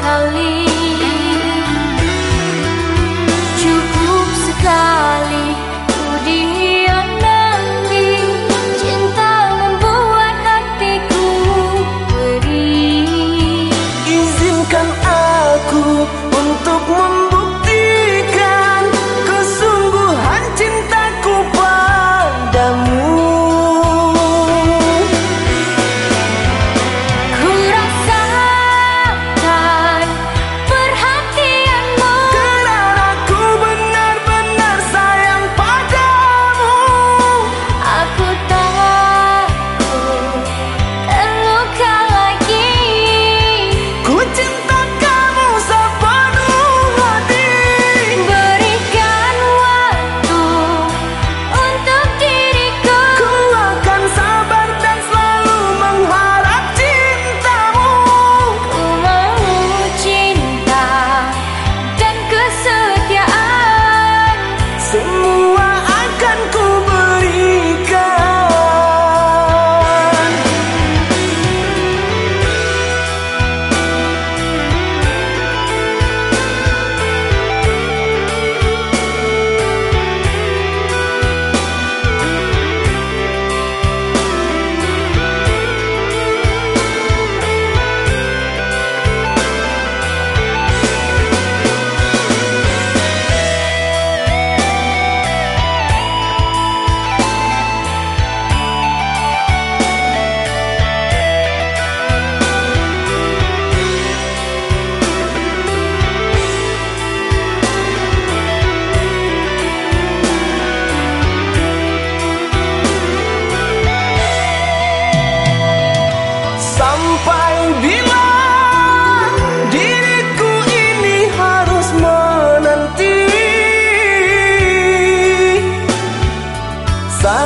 kali.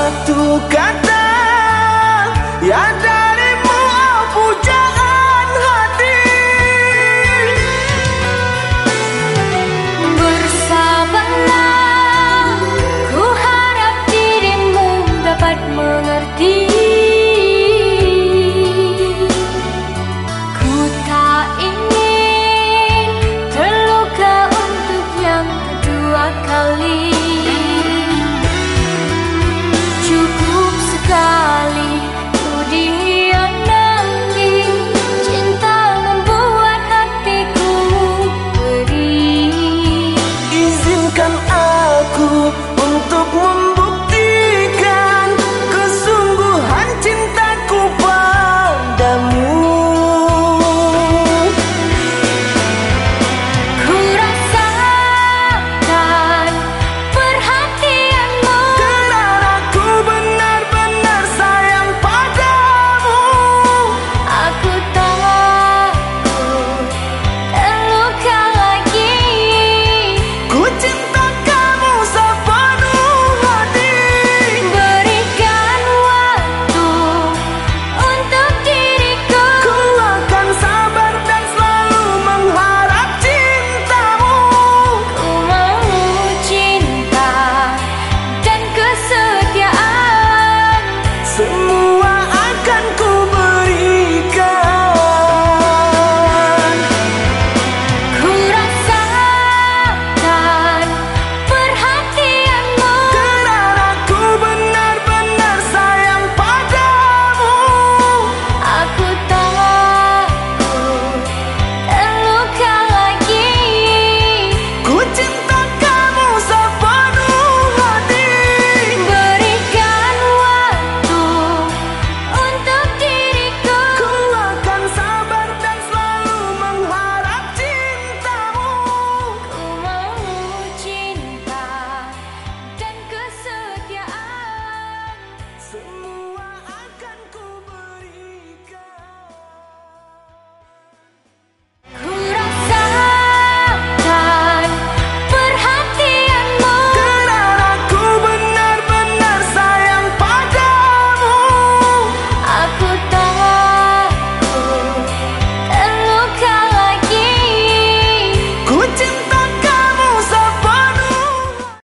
satu kata yang